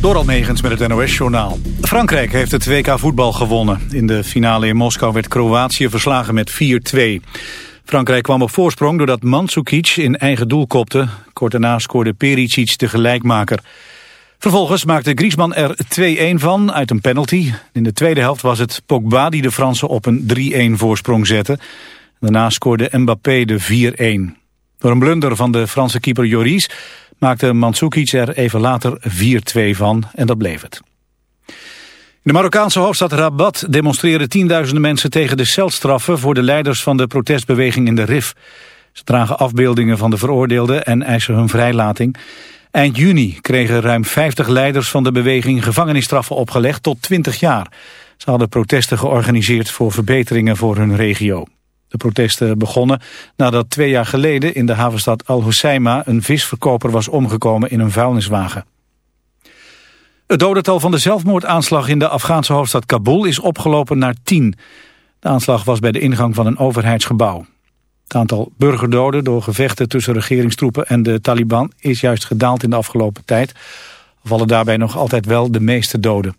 Door Almegens met het NOS-journaal. Frankrijk heeft het WK voetbal gewonnen. In de finale in Moskou werd Kroatië verslagen met 4-2. Frankrijk kwam op voorsprong doordat Mandzukic in eigen doel kopte. Kort daarna scoorde Pericic de gelijkmaker. Vervolgens maakte Griezmann er 2-1 van uit een penalty. In de tweede helft was het Pogba die de Fransen op een 3-1 voorsprong zette. Daarna scoorde Mbappé de 4-1. Door een blunder van de Franse keeper Joris maakte Mandzukic er even later 4-2 van en dat bleef het. In de Marokkaanse hoofdstad Rabat demonstreren tienduizenden mensen tegen de celstraffen voor de leiders van de protestbeweging in de RIF. Ze dragen afbeeldingen van de veroordeelden en eisen hun vrijlating. Eind juni kregen ruim 50 leiders van de beweging gevangenisstraffen opgelegd tot 20 jaar. Ze hadden protesten georganiseerd voor verbeteringen voor hun regio. De protesten begonnen nadat twee jaar geleden in de havenstad Al Hoceima een visverkoper was omgekomen in een vuilniswagen. Het dodental van de zelfmoordaanslag in de Afghaanse hoofdstad Kabul is opgelopen naar 10. De aanslag was bij de ingang van een overheidsgebouw. Het aantal burgerdoden door gevechten tussen regeringstroepen en de Taliban is juist gedaald in de afgelopen tijd. Vallen daarbij nog altijd wel de meeste doden.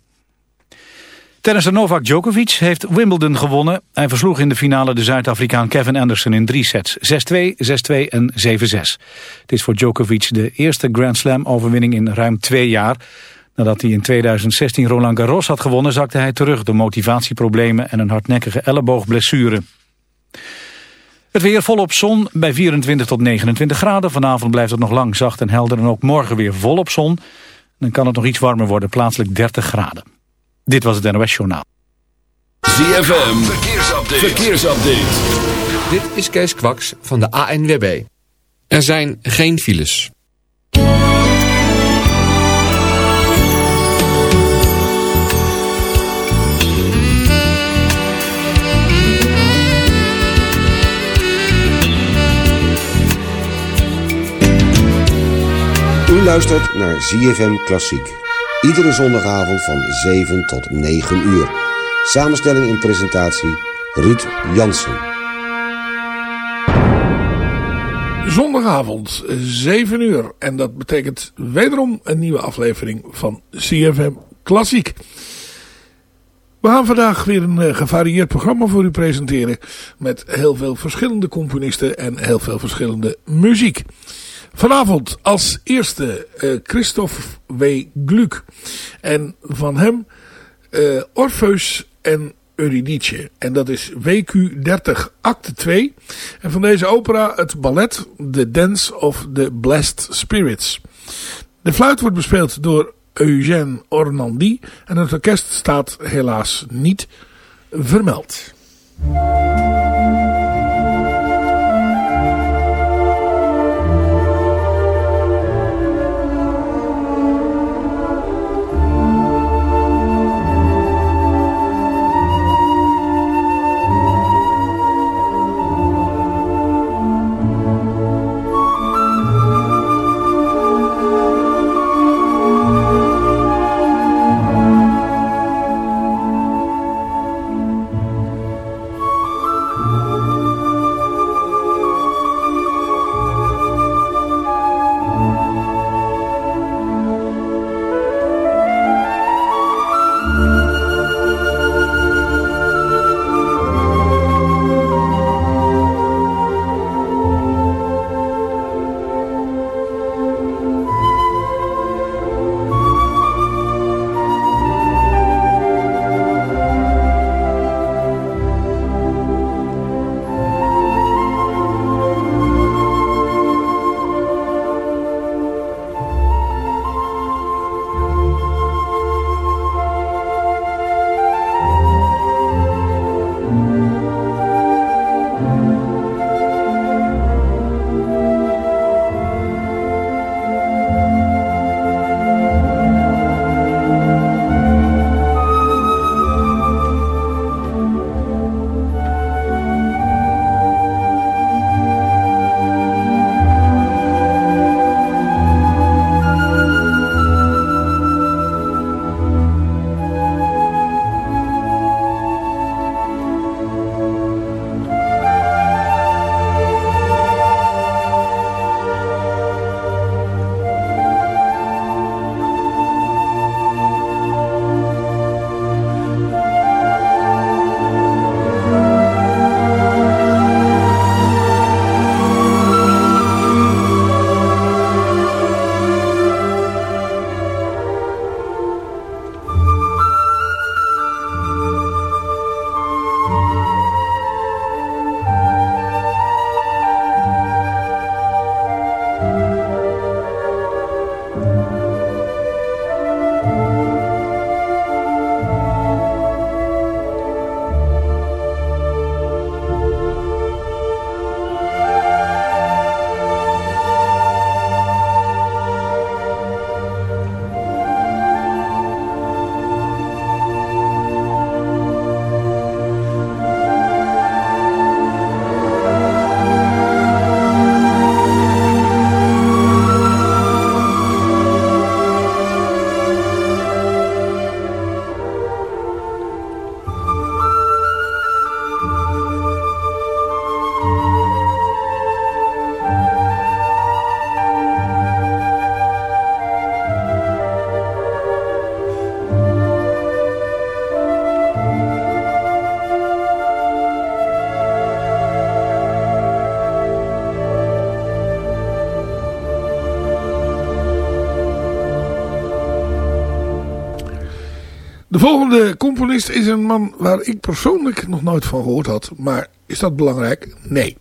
Tennisser Novak Djokovic heeft Wimbledon gewonnen. Hij versloeg in de finale de Zuid-Afrikaan Kevin Anderson in drie sets. 6-2, 6-2 en 7-6. Het is voor Djokovic de eerste Grand Slam overwinning in ruim twee jaar. Nadat hij in 2016 Roland Garros had gewonnen zakte hij terug door motivatieproblemen en een hardnekkige elleboogblessure. Het weer volop zon bij 24 tot 29 graden. Vanavond blijft het nog lang zacht en helder en ook morgen weer volop zon. Dan kan het nog iets warmer worden, plaatselijk 30 graden. Dit was het NOS Journaal. ZFM, verkeersupdate. verkeersupdate. Dit is Kees Kwaks van de ANWB. Er zijn geen files. U luistert naar ZFM Klassiek. Iedere zondagavond van 7 tot 9 uur. Samenstelling en presentatie Ruud Jansen. Zondagavond 7 uur. En dat betekent wederom een nieuwe aflevering van CFM Klassiek. We gaan vandaag weer een uh, gevarieerd programma voor u presenteren. Met heel veel verschillende componisten en heel veel verschillende muziek. Vanavond als eerste uh, Christophe W. Gluck. En van hem uh, Orpheus en Eurydice. En dat is WQ 30 acte 2. En van deze opera het ballet The Dance of the Blessed Spirits. De fluit wordt bespeeld door Eugène Ornandy. En het orkest staat helaas niet vermeld. Volgende componist is een man waar ik persoonlijk nog nooit van gehoord had. Maar is dat belangrijk? Nee.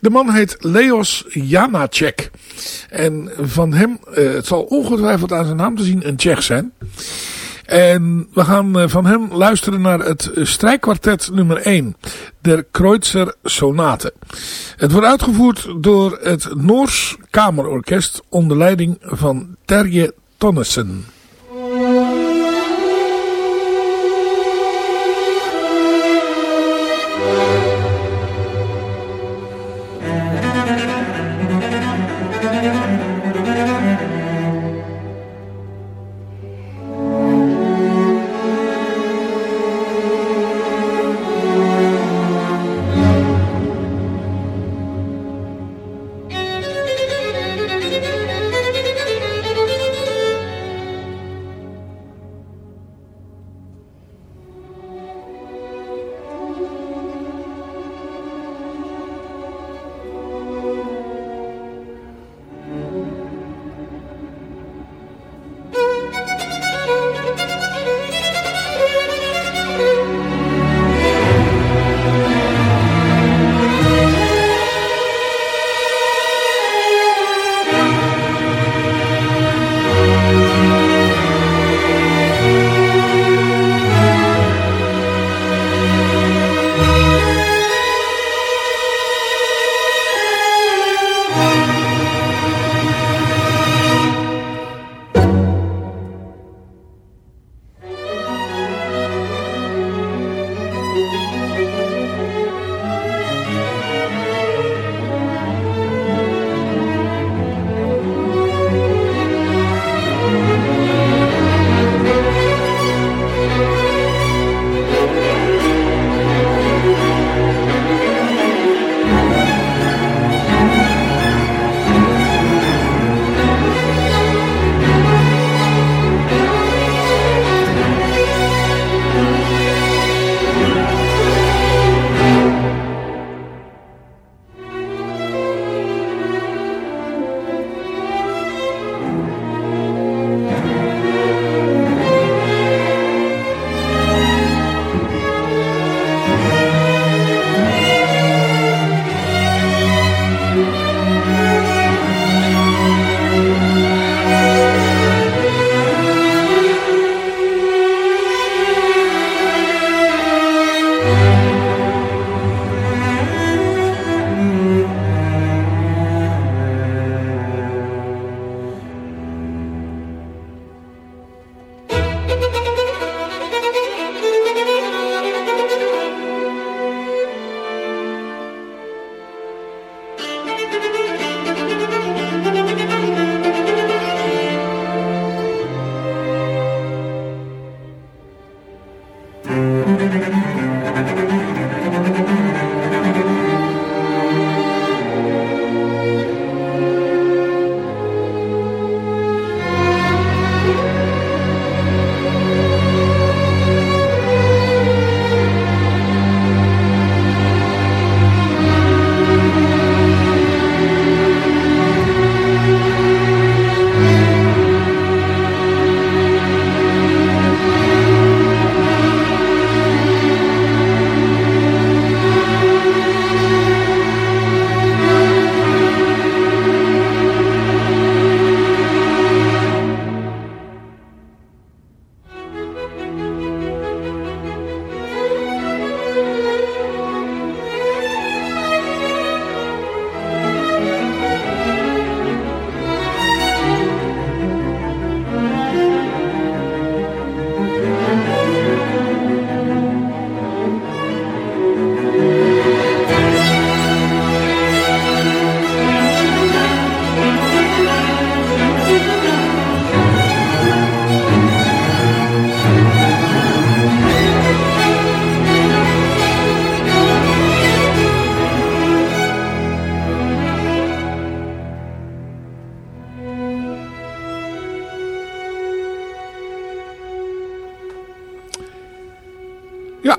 De man heet Leos Janacek. En van hem, uh, het zal ongetwijfeld aan zijn naam te zien, een Tsjech zijn. En we gaan uh, van hem luisteren naar het strijkkwartet nummer 1. Der Kreutzer Sonate. Het wordt uitgevoerd door het Noors Kamerorkest onder leiding van Terje Tonnesen.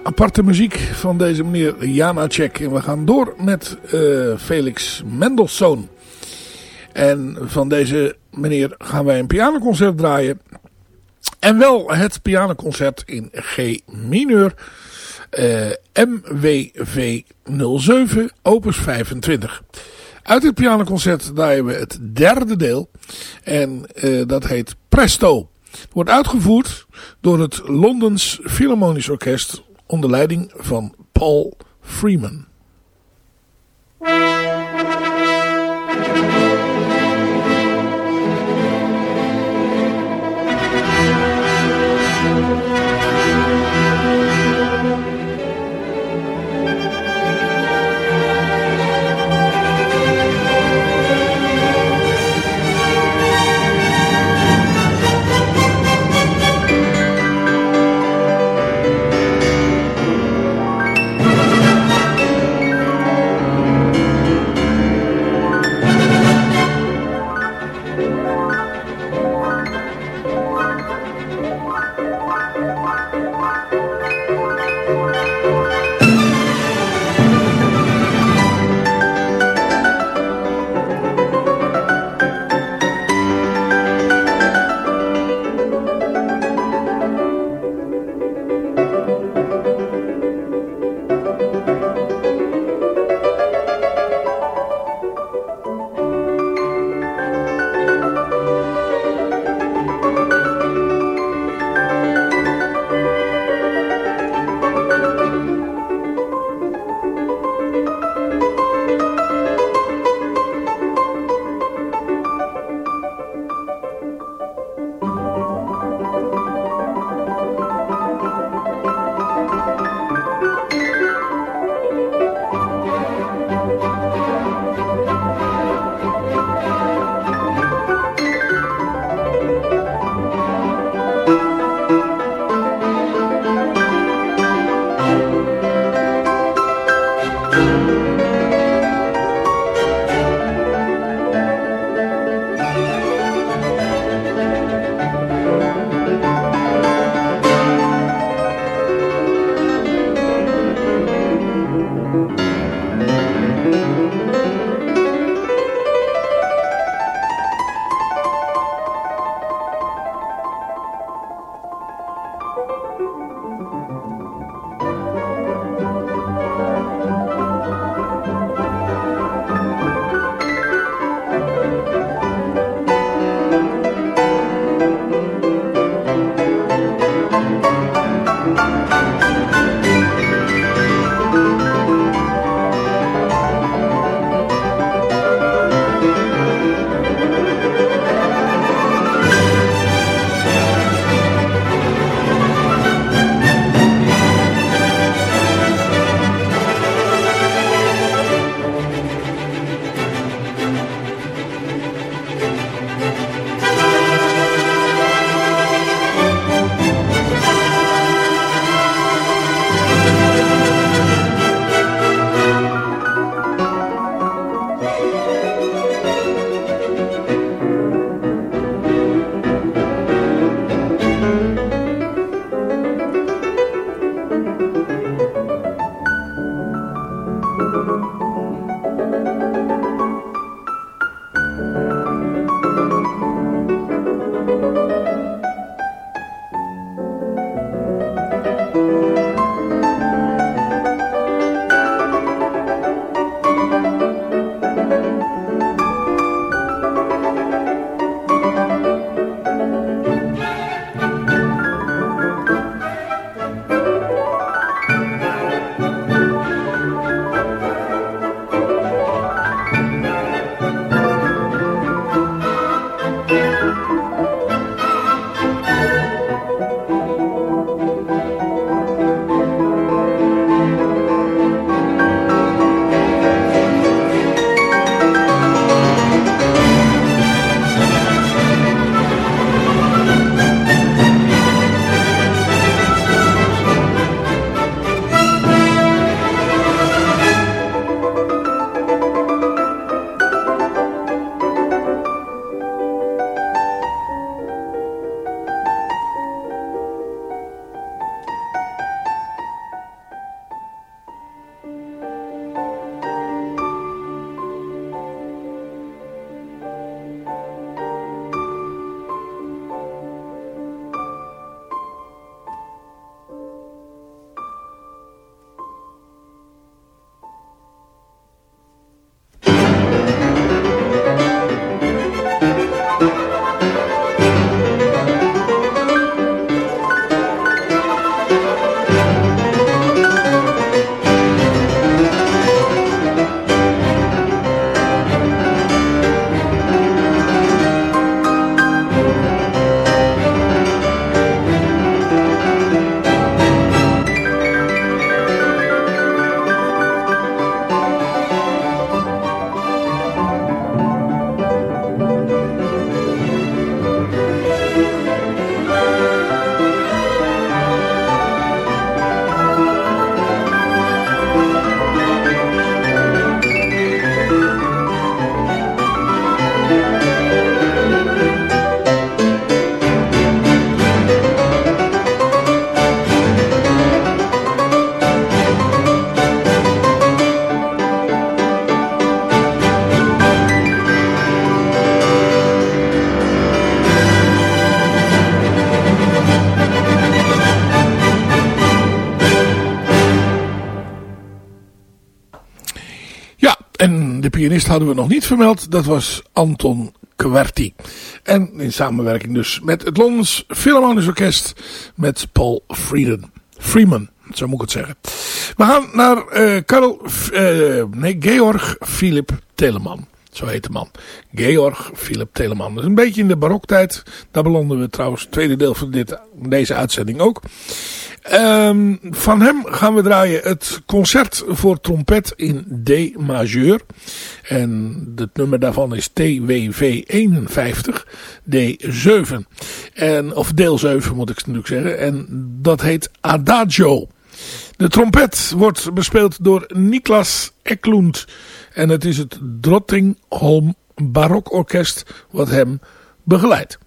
Aparte muziek van deze meneer Janacek. En we gaan door met uh, Felix Mendelssohn. En van deze meneer gaan wij een pianoconcert draaien. En wel het pianoconcert in G mineur. Uh, MWV 07 opus 25. Uit het pianoconcert draaien we het derde deel. En uh, dat heet Presto. Wordt uitgevoerd door het Londens Philharmonisch Orkest onder leiding van Paul Freeman. Hadden we nog niet vermeld. Dat was Anton Kwerti. En in samenwerking dus met het Londens Philharmonisch Orkest. Met Paul Frieden, Freeman. Zo moet ik het zeggen. We gaan naar uh, Karel, uh, nee, Georg Philip Telemann. Zo heet de man. Georg Philip Telemann. Is een beetje in de baroktijd. Daar belanden we trouwens het tweede deel van dit, deze uitzending ook. Um, van hem gaan we draaien het concert voor trompet in D majeur. En het nummer daarvan is TWV 51 D7. En, of deel 7 moet ik natuurlijk zeggen. En dat heet Adagio. De trompet wordt bespeeld door Niklas Eklund. En het is het Drottingholm Barokorkest wat hem begeleidt.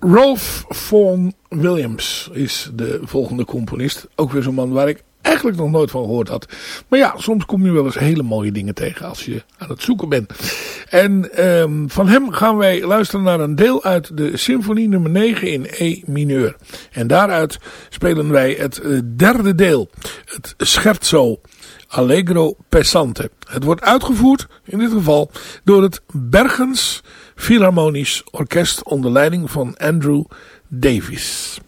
Rolf Vaughan Williams is de volgende componist. Ook weer zo'n man waar ik eigenlijk nog nooit van gehoord had. Maar ja, soms kom je wel eens hele mooie dingen tegen als je aan het zoeken bent. En um, van hem gaan wij luisteren naar een deel uit de symfonie nummer 9 in E mineur. En daaruit spelen wij het uh, derde deel, het scherzo. Allegro Pesante. Het wordt uitgevoerd, in dit geval, door het Bergens Philharmonisch Orkest onder leiding van Andrew Davis.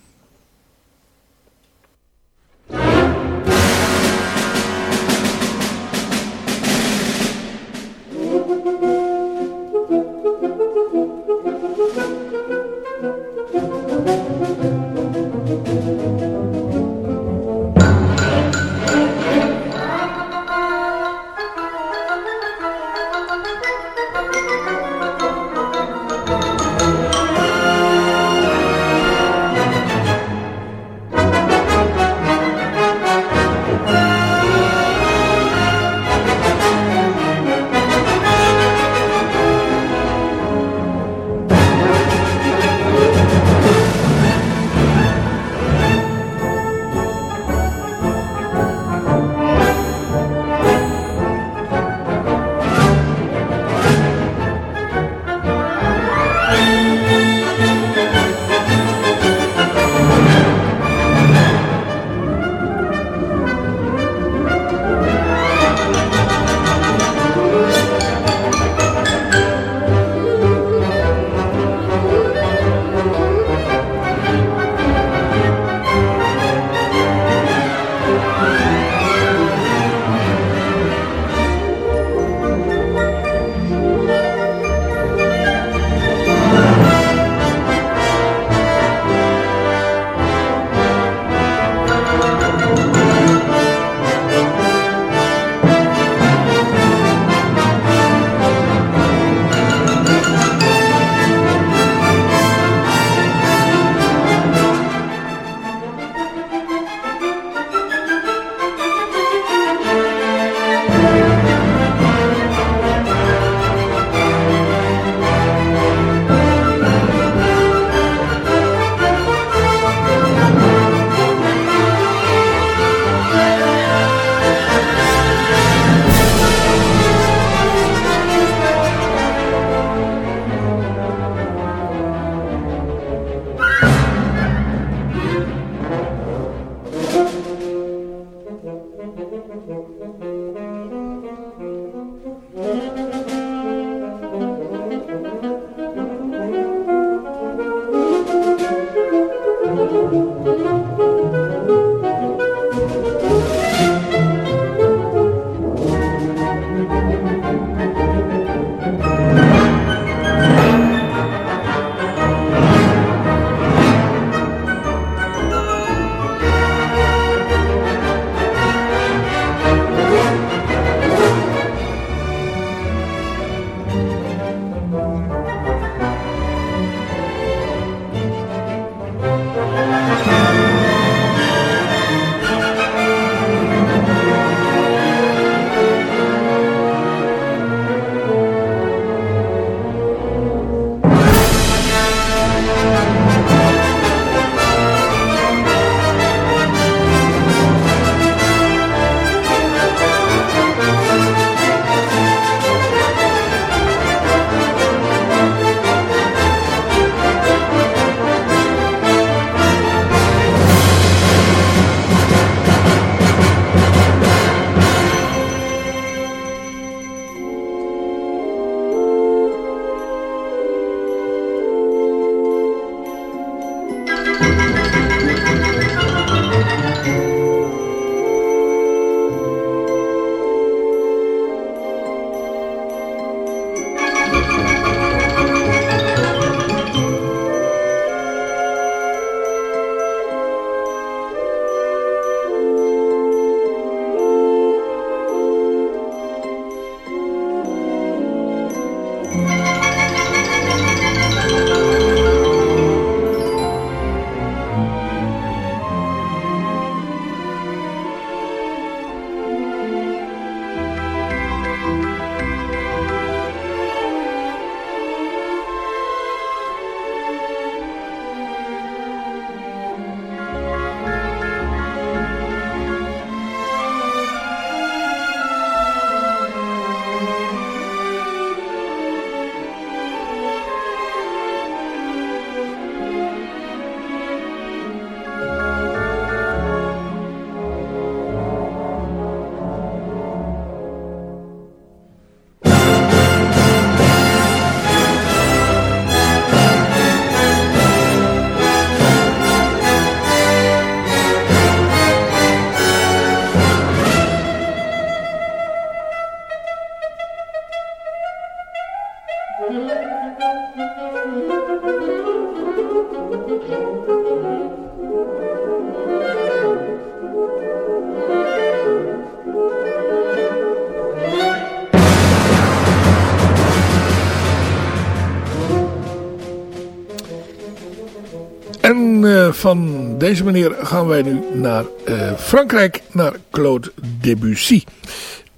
Deze meneer gaan wij nu naar uh, Frankrijk, naar Claude Debussy.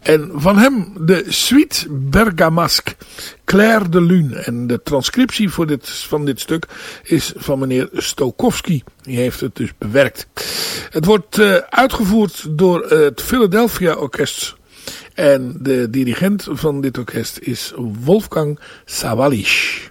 En van hem de Suite Bergamasque, Claire de Lune. En de transcriptie voor dit, van dit stuk is van meneer Stokowski. Die heeft het dus bewerkt. Het wordt uh, uitgevoerd door het Philadelphia Orkest. En de dirigent van dit orkest is Wolfgang Sawalisch.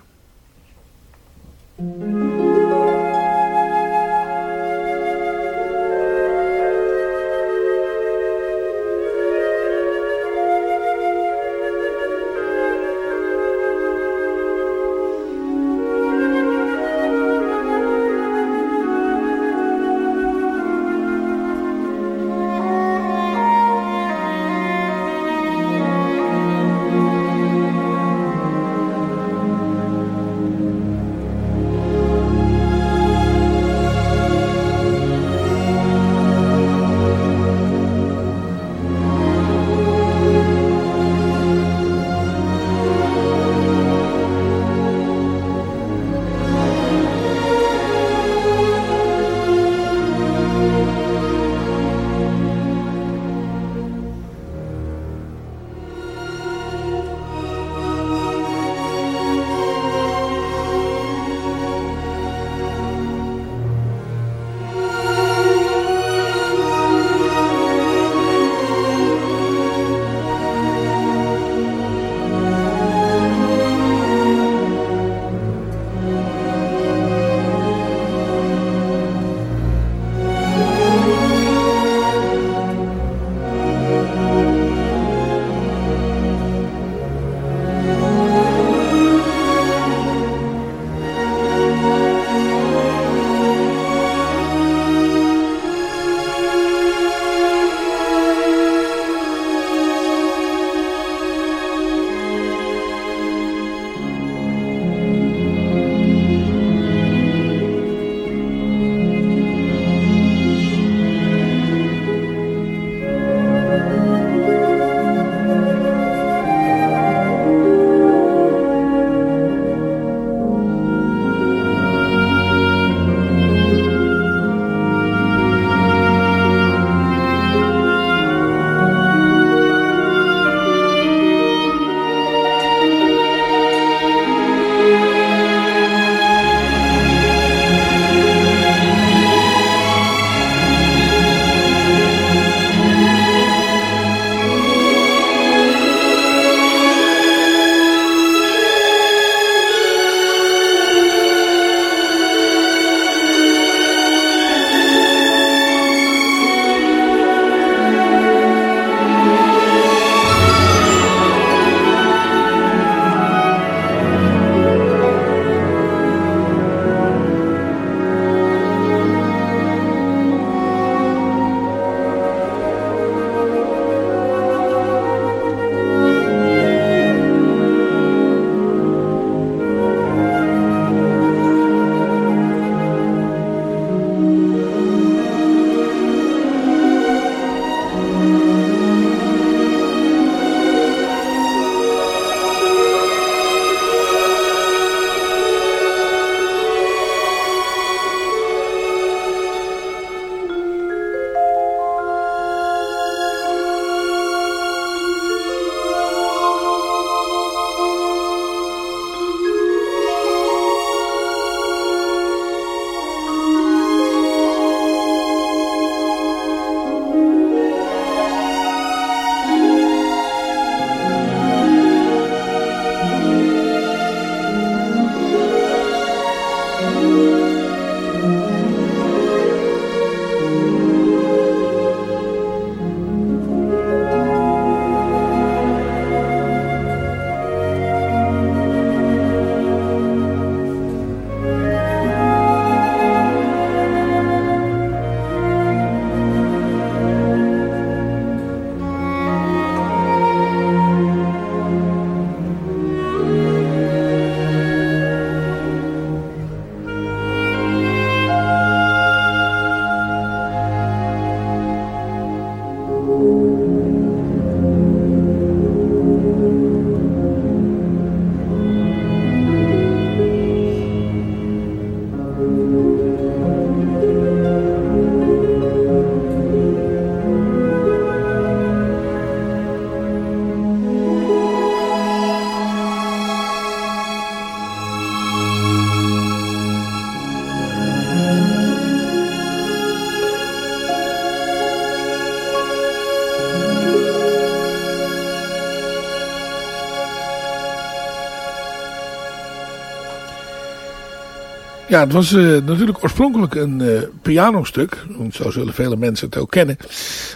Ja, het was uh, natuurlijk oorspronkelijk een uh, pianostuk. Zo zullen vele mensen het ook kennen.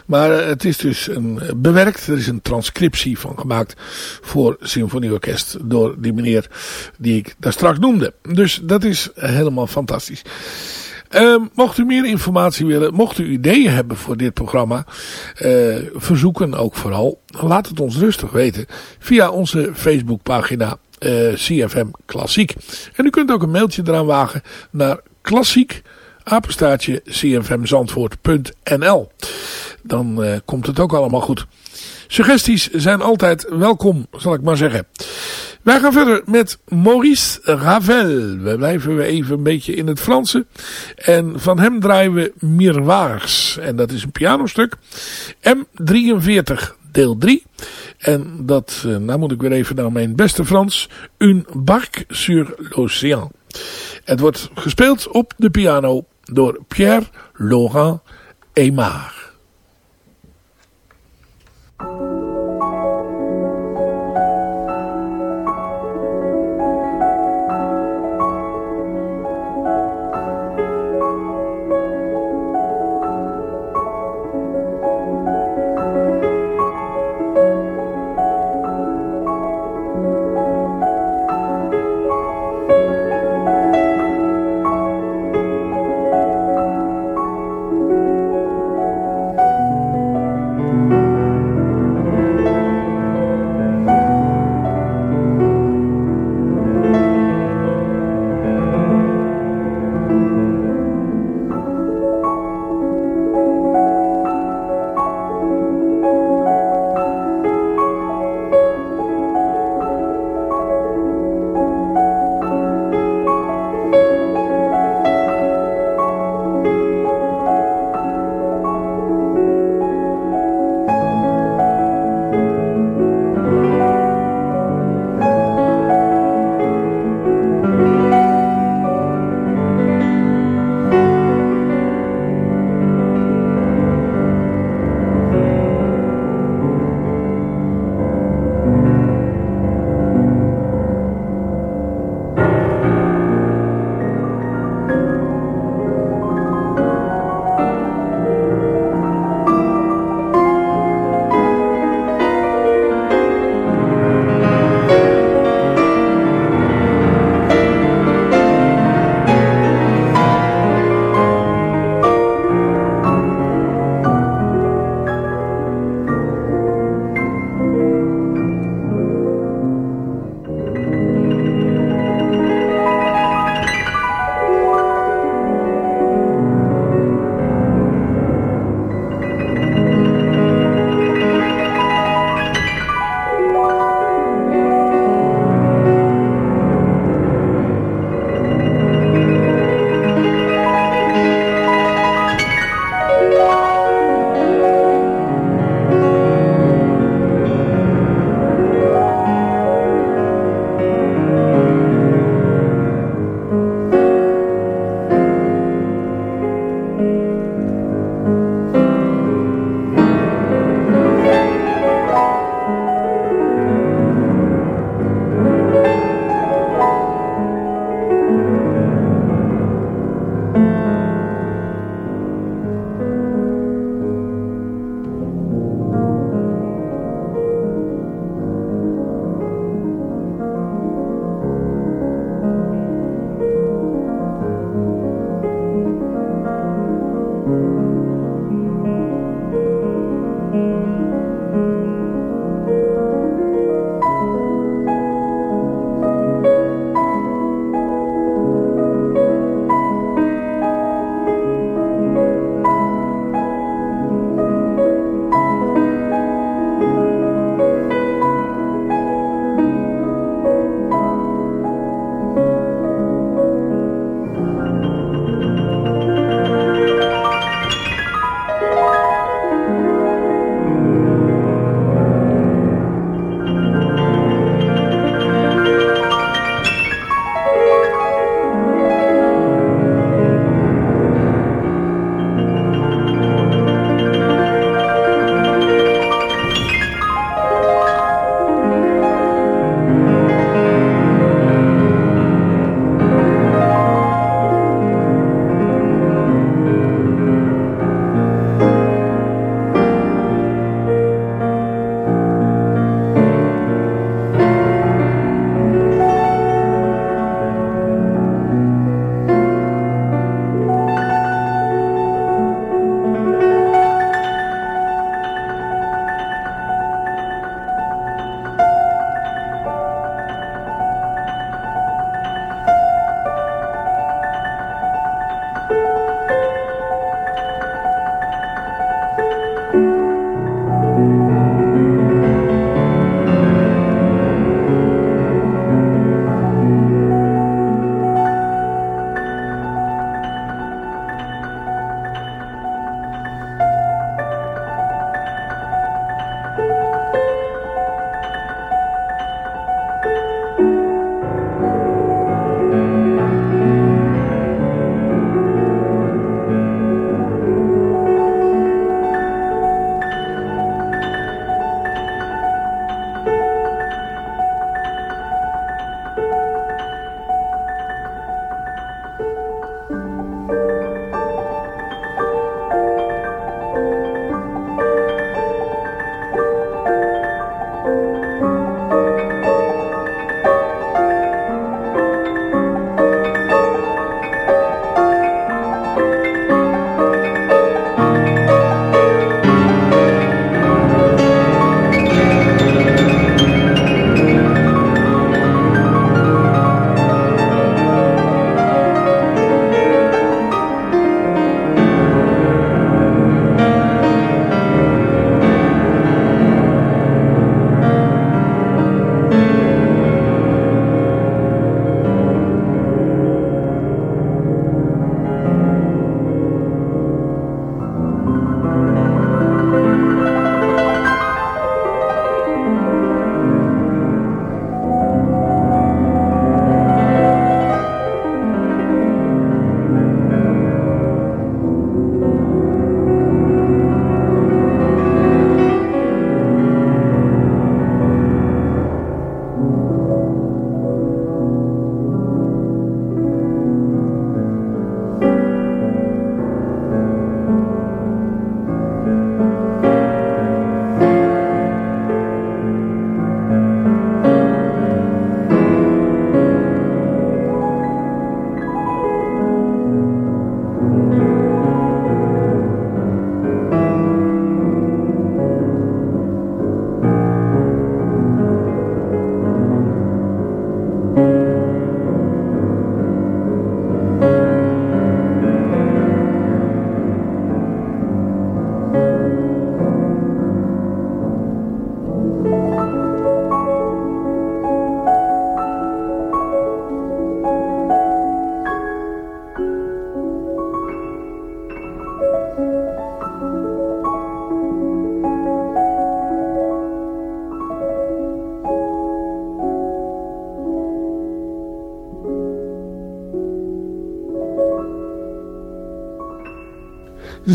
Maar uh, het is dus een, bewerkt. Er is een transcriptie van gemaakt voor symfonieorkest. Door die meneer die ik daar straks noemde. Dus dat is helemaal fantastisch. Uh, mocht u meer informatie willen, mocht u ideeën hebben voor dit programma, uh, verzoeken ook vooral, laat het ons rustig weten via onze Facebookpagina uh, CFM Klassiek. En u kunt ook een mailtje eraan wagen naar klassiek apenstaartje cfmzandvoort.nl Dan uh, komt het ook allemaal goed. Suggesties zijn altijd welkom, zal ik maar zeggen. Wij gaan verder met Maurice Ravel. We blijven even een beetje in het Franse. En van hem draaien we Miroirs. En dat is een pianostuk. M43 deel 3. En dat, eh, nou moet ik weer even naar mijn beste Frans. Un barque sur l'océan. Het wordt gespeeld op de piano door Pierre Laurent Aymar.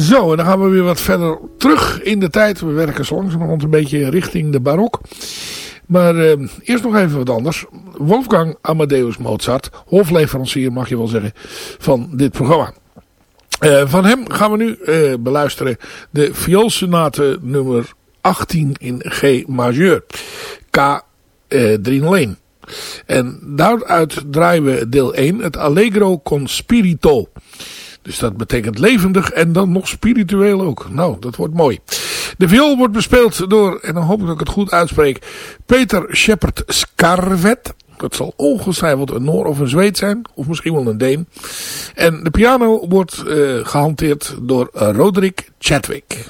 Zo, en dan gaan we weer wat verder terug in de tijd. We werken zo langzamerhand een beetje richting de barok. Maar uh, eerst nog even wat anders. Wolfgang Amadeus Mozart, hofleverancier mag je wel zeggen, van dit programma. Uh, van hem gaan we nu uh, beluisteren de vioolsonate nummer 18 in G majeur. K 301. En daaruit draaien we deel 1, het Allegro con Spirito. Dus dat betekent levendig en dan nog spiritueel ook. Nou, dat wordt mooi. De viool wordt bespeeld door, en dan hoop ik dat ik het goed uitspreek, Peter Shepard Scarvet. Dat zal ongetwijfeld een Noor of een Zweed zijn. Of misschien wel een Deen. En de piano wordt uh, gehanteerd door Roderick Chadwick.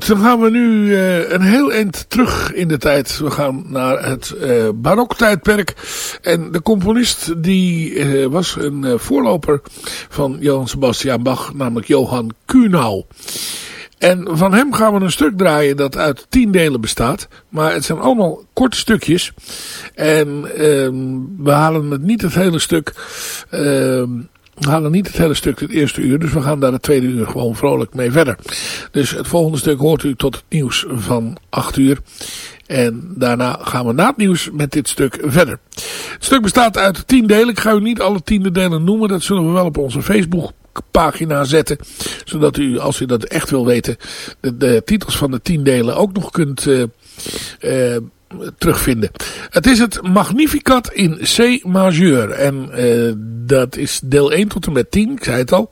Goed, dan gaan we nu uh, een heel eind terug in de tijd. We gaan naar het uh, baroktijdperk. En de componist die uh, was een voorloper van Johann Sebastian Bach, namelijk Johann Kuhnau. En van hem gaan we een stuk draaien dat uit tien delen bestaat. Maar het zijn allemaal korte stukjes. En uh, we halen het niet het hele stuk... Uh, we halen niet het hele stuk het eerste uur, dus we gaan daar het tweede uur gewoon vrolijk mee verder. Dus het volgende stuk hoort u tot het nieuws van 8 uur. En daarna gaan we na het nieuws met dit stuk verder. Het stuk bestaat uit tien delen. Ik ga u niet alle tiende delen noemen. Dat zullen we wel op onze Facebook pagina zetten. Zodat u, als u dat echt wil weten, de, titels van de tien delen ook nog kunt uh, terugvinden. Het is het Magnificat in C majeur. En uh, dat is deel 1 tot en met 10, ik zei het al.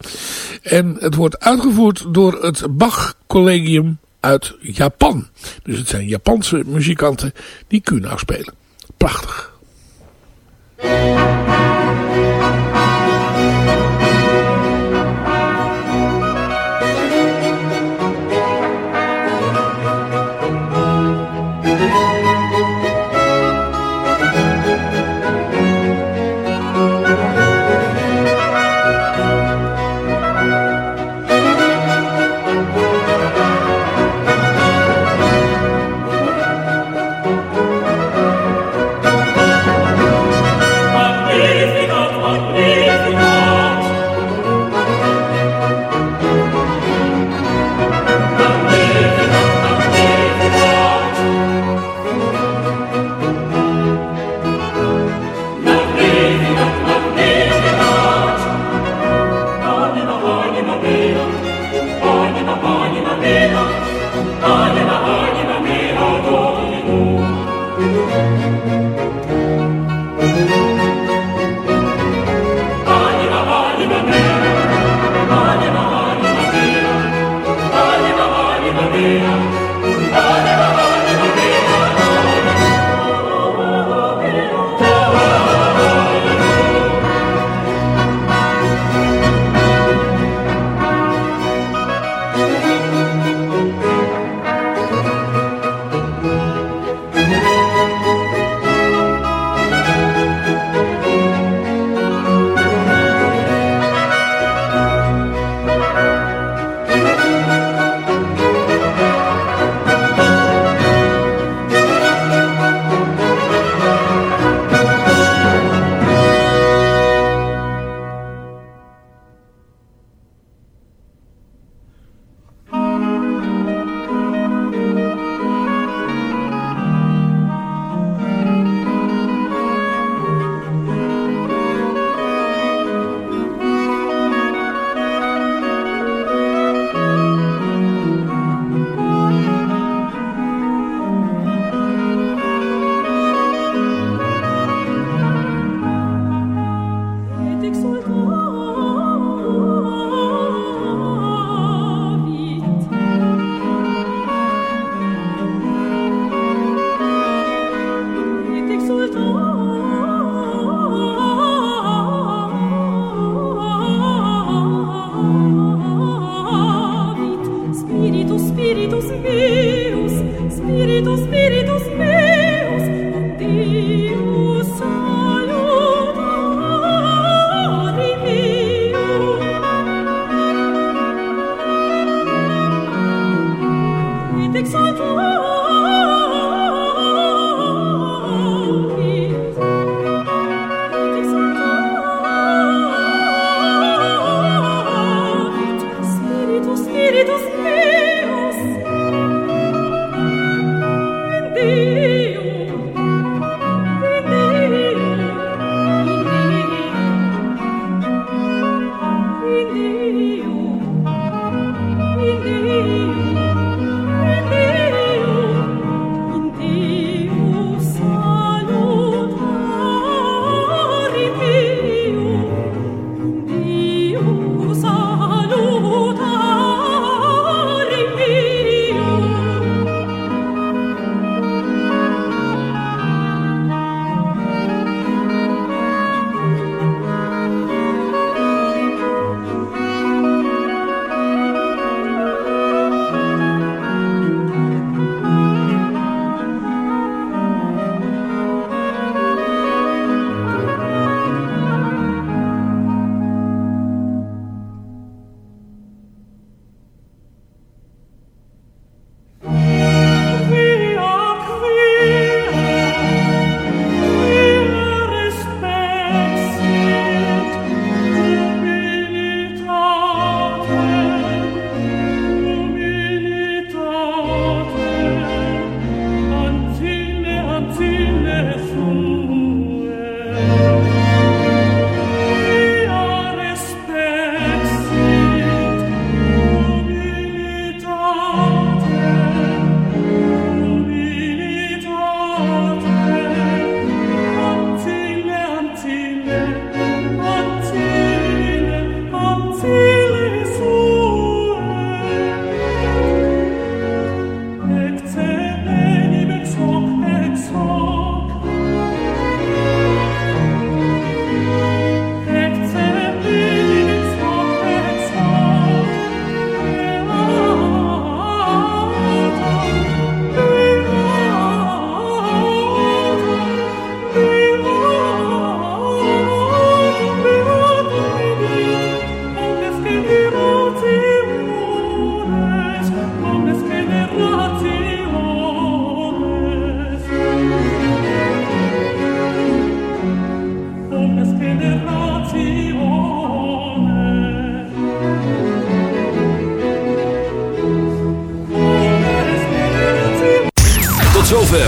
En het wordt uitgevoerd door het Bach Collegium uit Japan. Dus het zijn Japanse muzikanten die Kunau spelen. Prachtig.